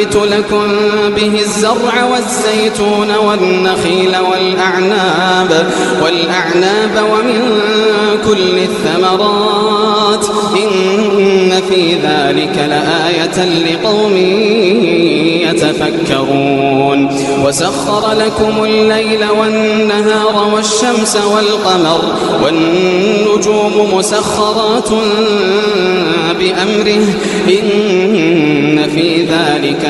ينبت لكم به الزرع والزيتون والنخيل والأعناب والأعناب ومن كل الثمرات. إن في ذلك لآية لقوم يتفكرون. وسخر لكم الليل والنهار والشمس والقمر والنجوم مسخرات بأمره. إن في ذلك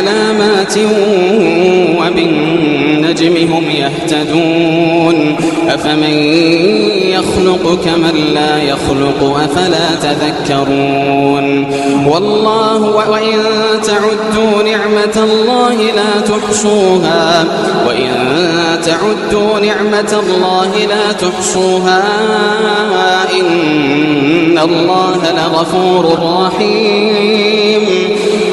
وعلامات وبالنجم هم يهتدون أفمن يخلق كمن لا يخلق أفلا تذكرون والله وإن تعدوا نعمة الله لا تحصوها وإن تعدوا نعمة الله لا تحصوها إن الله لغفور رحيم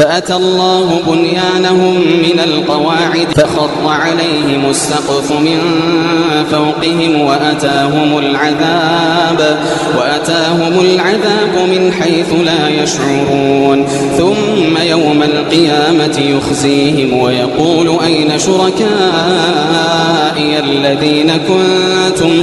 فأتى الله بنيانهم من القواعد فخر عليهم السقف من فوقهم وأتاهم العذاب وأتاهم العذاب من حيث لا يشعرون. ثم يوم القيامة يخزيهم ويقول أين شركائي الذين كنتم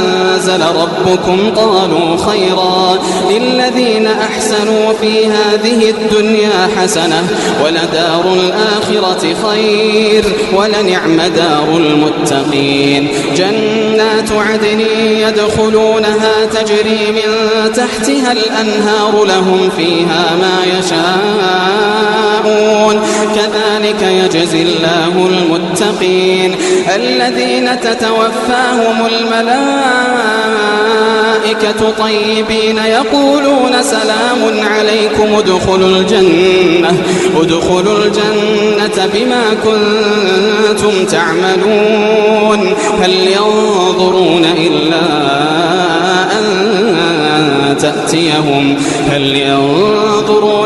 أنزل ربكم قالوا خيرا للذين أحسنوا في هذه الدنيا حسنة ولدار الآخرة خير ولنعم دار المتقين جنات عدن يدخلونها تجري من تحتها الأنهار لهم فيها ما يشاءون كذلك يجزي الله المتقين الذين تتوفاهم الملائكة طيبين يقولون سلام عليكم ادخلوا الجنة ادخلوا الجنة بما كنتم تعملون. هل ينظرون إلا تأتيهم؟ هل ينظرون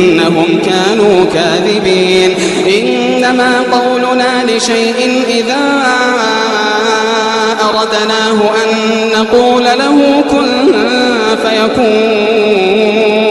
كانوا كاذبين. إنما قولنا لشيء إذا أردناه أن نقول له كن فيكون.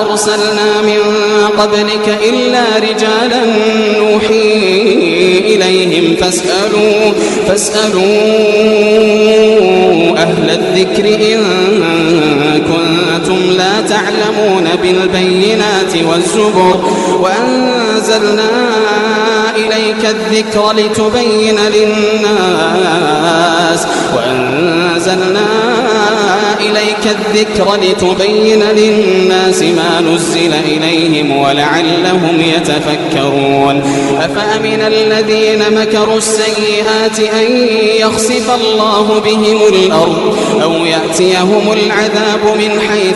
أرسلنا من قبلك إلا رجالا نوحي إليهم فاسألوا فاسألوا أهل الذكر إن كنتم لا تعلمون بالبينات والزبر وأنزلنا إليك الذكر لتبين للناس وأنزلنا إليك الذكر لتبين للناس ما نزل إليهم ولعلهم يتفكرون أفأمن الذين مكروا السيئات أن يخسف الله بهم الأرض أو يأتيهم العذاب من حيث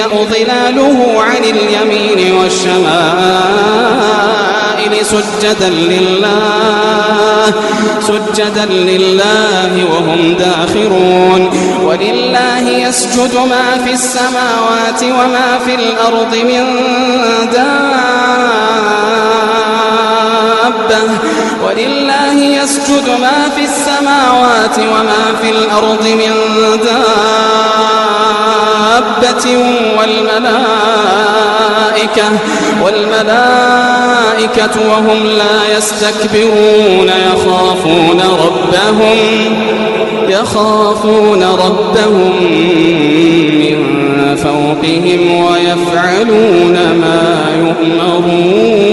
ظلاله عن اليمين والشمائل سجدا لله سجدا لله وهم داخرون. ولله يسجد ما في السماوات وما في الأرض من دابة. ولله يسجد ما في السماوات وما في الأرض من دابة والملائكة والملائكة وهم لا يستكبرون يخافون ربهم يخافون ربهم من فوقهم ويفعلون ما يؤمرون.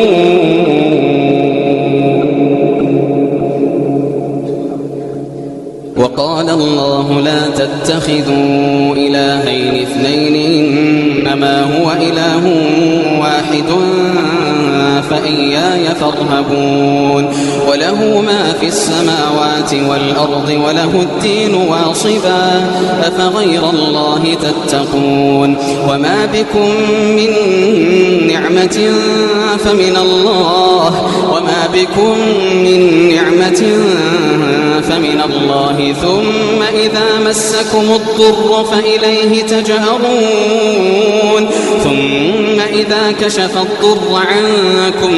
وقال الله لا تتخذوا إلهين اثنين إنما هو إله واحد فإياي فارهبون. وله ما في السماوات والأرض وله الدين واصبا. أفغير الله تتقون. وما بكم من نعمة فمن الله. وما بكم من نعمة فمن الله. ثم إذا مسكم الضر فإليه تجأرون. ثم إذا كشف الضر عنكم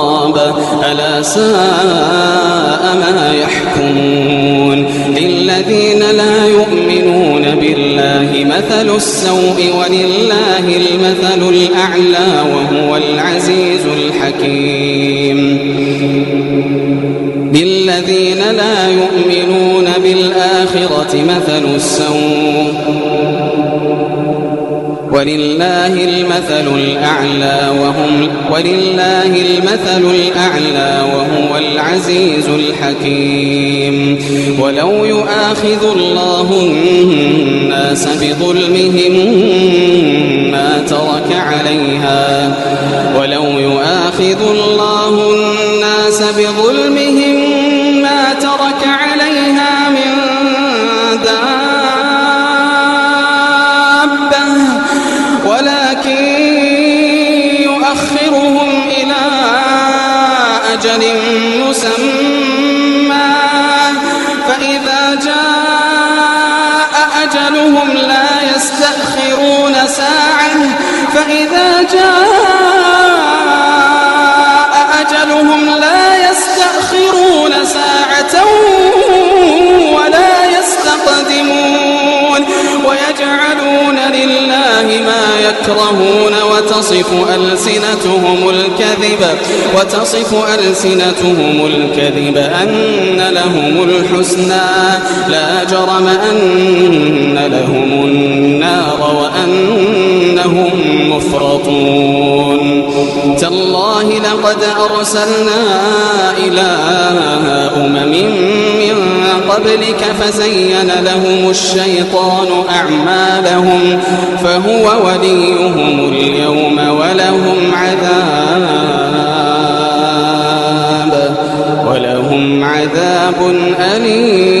ألا ساء ما يحكمون. للذين لا يؤمنون بالله مثل السوء ولله المثل الأعلى وهو العزيز الحكيم. للذين لا يؤمنون بالآخرة مثل السوء ولله المثل الأعلى وهم ولله المثل الأعلى وهو العزيز الحكيم. ولو يؤاخذ الله الناس بظلمهم ما ترك عليها. ولو يؤاخذ الله الناس بظلمهم ما ترك عليها أجل مسمى. فإذا جاء أجلهم لا يستأخرون ساعة. فإذا جاء أجلهم لا يستأخرون ساعة. يكرهون وتصف ألسنتهم الكذب وتصف ألسنتهم الكذب أن لهم الحسنى لا جرم أن لهم النار وأنهم مفرطون. تالله لقد أرسلنا إلى أمم قبلك فزين لهم الشيطان أعمالهم فهو وليهم اليوم ولهم عذاب ولهم عذاب أليم.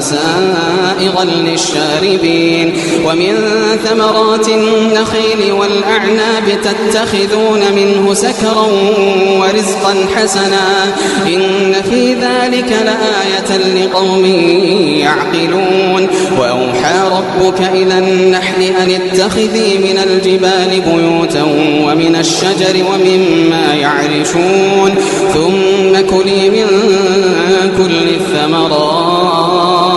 سائغا للشاربين. ومن ثمرات النخيل والأعناب تتخذون منه سكرا ورزقا حسنا. إن في ذلك لآية لقوم يعقلون. وأوحى ربك إلى النحل أن اتخذي من الجبال بيوتا ومن الشجر ومما يعرشون. ثم كلي من كل الثمرات.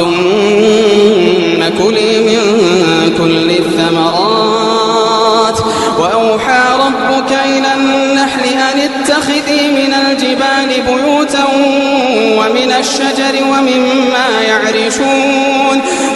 ثم كلي من كل الثمرات. وأوحى ربك إلى النحل أن اتخذي من الجبال بيوتا ومن الشجر ومما يعرشون.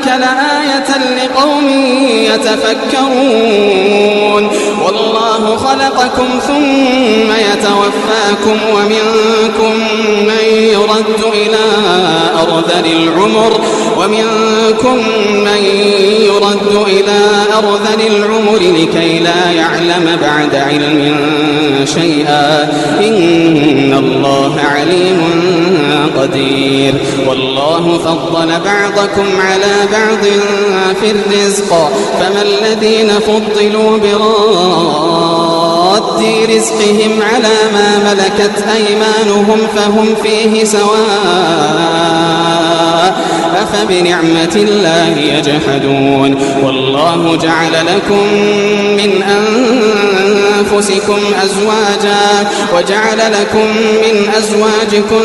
لآية لقوم يتفكرون. والله خلقكم ثم يتوفاكم ومنكم من يرد إلى أرذل العمر ومنكم من يرد إلى أرذل العمر لكي لا يعلم بعد علم شيئا. إن الله عليم قدير. والله فضل بعضكم على بعض في الرزق فما الذين فضلوا براد رزقهم على ما ملكت أيمانهم فهم فيه سواء أفبنعمة الله يجحدون؟ والله جعل لكم من أنفسكم أزواجا وجعل لكم من أزواجكم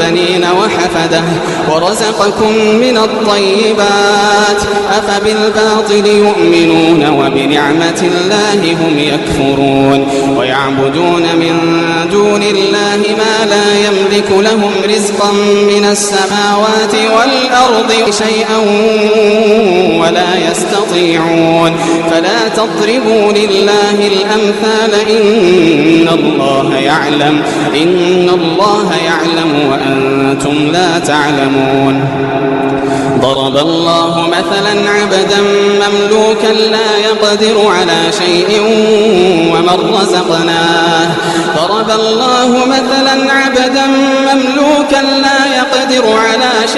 بنين وحفدة ورزقكم من الطيبات. أفبالباطل يؤمنون وبنعمة الله هم يكفرون. ويعبدون من دون الله ما لا يملك لهم رزقا من السماوات والأرض شيئا ولا يستطيعون. فلا تضربوا لله الأمثال. إن الله يعلم. إن الله يعلم وأنتم لا تعلمون. ضرب الله مثلا عبدا مملوكا لا يقدر على شيء ومن رزقناه. ضرب الله مثلا عبدا مملوكا لا يقدر على شيء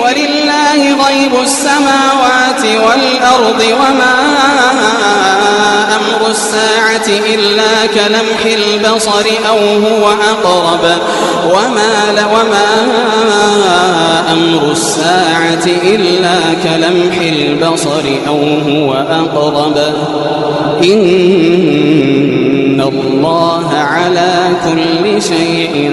ولله غيب السماوات والأرض وما أمر الساعة إلا كلمح البصر أو هو أقرب. وما وما أمر الساعة إلا كلمح البصر أو هو أقرب. إن الله على كل شيء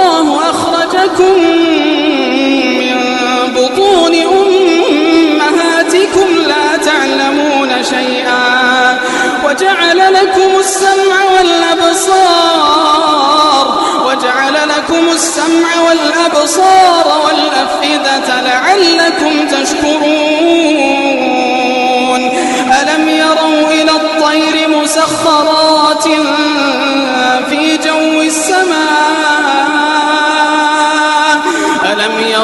أخرجكم من بطون أمهاتكم لا تعلمون شيئا وجعل لكم السمع والأبصار وجعل لكم السمع والأبصار والأفئدة لعلكم تشكرون. ألم يروا إلى الطير مسخرات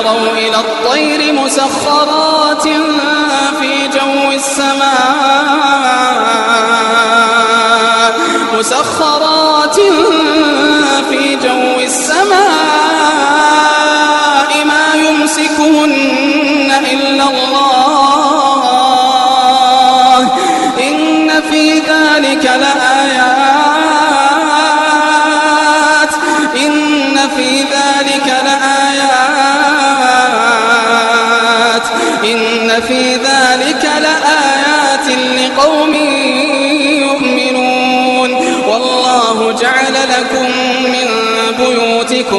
يروا إلى الطير مسخرات في جو السماء. مسخرات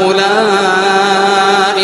هؤلاء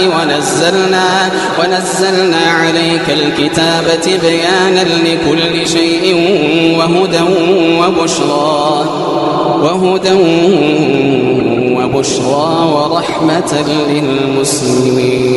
ونزلنا ونزلنا عليك الكتاب تبيانا لكل شيء وهدى وبشرى وهدى وبشرى ورحمة للمسلمين.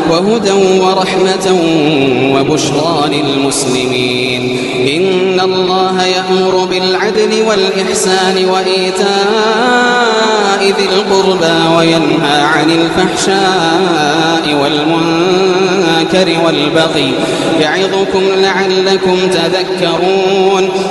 وهدى ورحمة وبشرى للمسلمين. إن الله يأمر بالعدل والإحسان وإيتاء ذي القربى وينهى عن الفحشاء والمنكر والبغي يعظكم لعلكم تذكرون.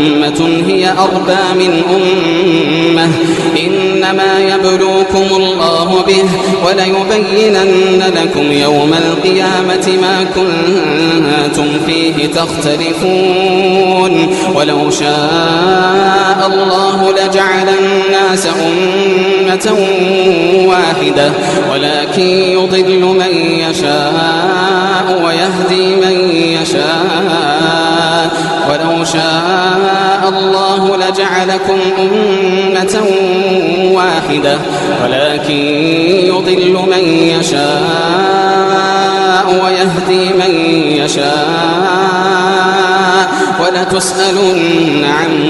أمة هي أربى من أمة. إنما يبلوكم الله به وليبينن لكم يوم القيامة ما كنتم فيه تختلفون. ولو شاء الله لجعل الناس أمة واحدة ولكن يضل من يشاء ويهدي من يشاء. الله لجعلكم أمة واحدة ولكن يضل من يشاء ويهدي من يشاء ولتسألن عما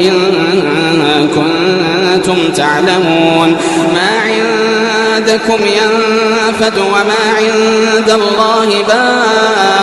إن كنتم تعلمون ما عندكم ينفد وما عند الله باق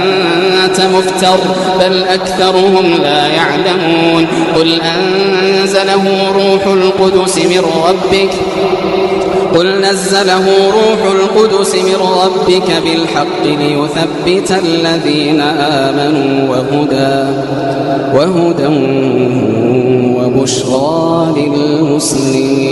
مفتر بل أكثرهم لا يعلمون. قل أنزله روح القدس من ربك قل نزله روح القدس من ربك بالحق ليثبت الذين آمنوا وهدى وهدى وبشرى للمسلمين.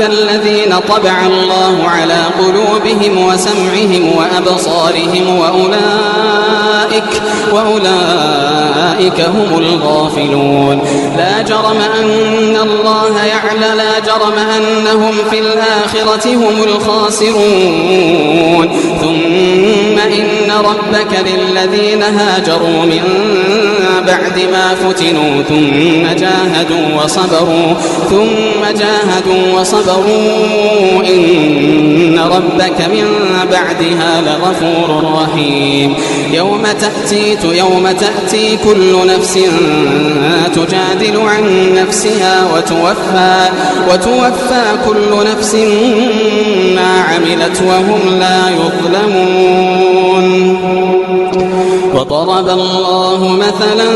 الذين طبع الله على قلوبهم وسمعهم وأبصارهم وأولئك وأولئك هم الغافلون. لا جرم أن الله يعلى لا جرم أنهم في الآخرة هم الخاسرون. ثم إن ربك للذين هاجروا من بعد ما فتنوا ثم جاهدوا وصبروا ثم جاهدوا وصبروا إن ربك من بعدها لغفور رحيم. يوم تأتي يوم تأتي كل نفس تجادل عن نفسها وتوفى وتوفى كل نفس ما عملت وهم لا يظلمون. وضرب الله مثلا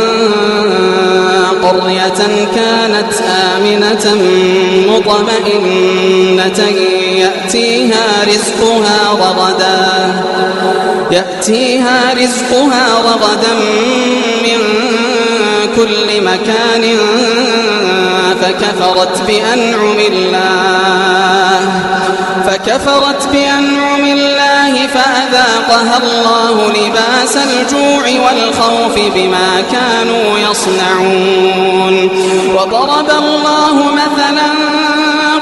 قرية كانت آمنة مطمئنة يأتيها رزقها رغدا يأتيها رزقها رغدا من كل مكان فكفرت بأنعم الله فكفرت بأنعم فأذاقها الله لباس الجوع والخوف بما كانوا يصنعون. وضرب الله مثلا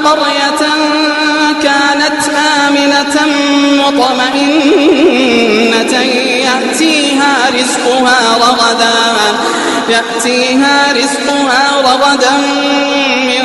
قرية كانت آمنة مطمئنة يأتيها رزقها رغدا يأتيها رزقها رغدا من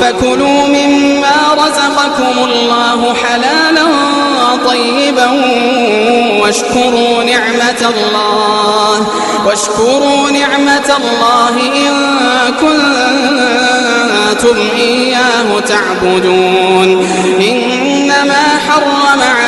فكلوا مما رزقكم الله حلالا طيبا واشكروا نعمة الله واشكروا نعمة الله إن كنتم إياه تعبدون. إنما حرم عليكم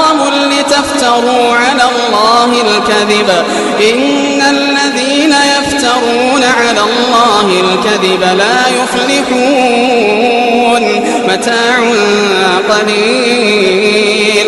لتفتروا على الله الكذب. إن الذين يفترون على الله الكذب لا يفلحون. متاع قليل.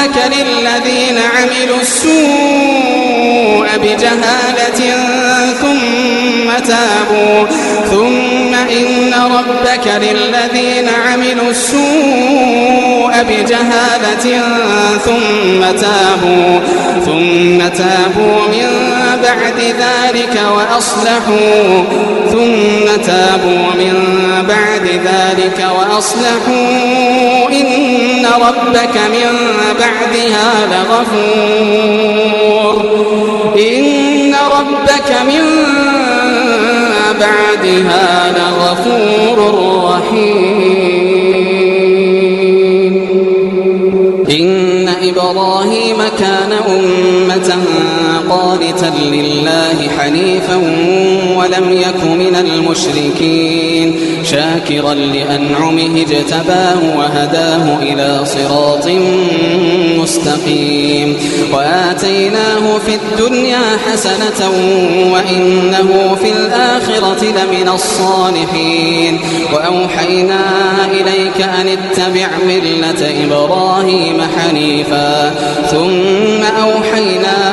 ربك للذين عملوا السوء بجهالة ثم تابوا. ثم إن ربك للذين عملوا السوء بجهالة ثم تابوا. ثم تابوا من بعد ذلك وأصلحوا. ثم تابوا من بعد ذلك وأصلحوا. إن ربك من بعدها لغفور. إن ربك من بعدها لغفور رحيم. إن إبراهيم كان أمة قانتا لله حنيفا ولم يك من المشركين. شاكرا لأنعمه اجتباه وهداه إلى صراط مستقيم. وآتيناه في الدنيا حسنة وإنه في الآخرة لمن الصالحين. وأوحينا إليك أن اتبع ملة إبراهيم حنيفا. ثم أوحينا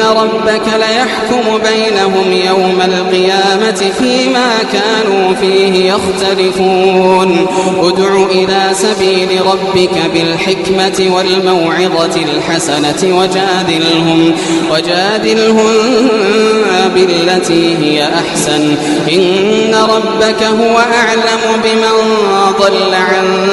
ربك ليحكم بينهم يوم القيامة فيما كانوا فيه يختلفون ادع إلى سبيل ربك بالحكمة والموعظة الحسنة وجادلهم وجادلهم بالتي هي أحسن إن ربك هو أعلم بمن ضل عن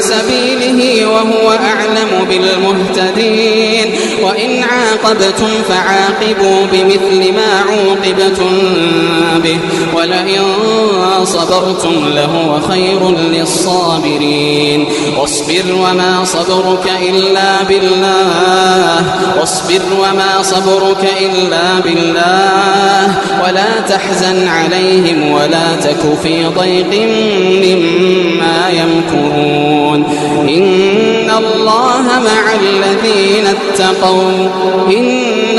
سبيله وهو أعلم بالمهتدين وإن عاقبتم فعاقبوا بمثل ما عوقبتم به. ولئن صبرتم لهو خير للصابرين. واصبر وما صبرك إلا بالله. واصبر وما صبرك إلا بالله. ولا تحزن عليهم ولا تك في ضيق مما يمكرون. إن الله مع الذين اتقوا. إن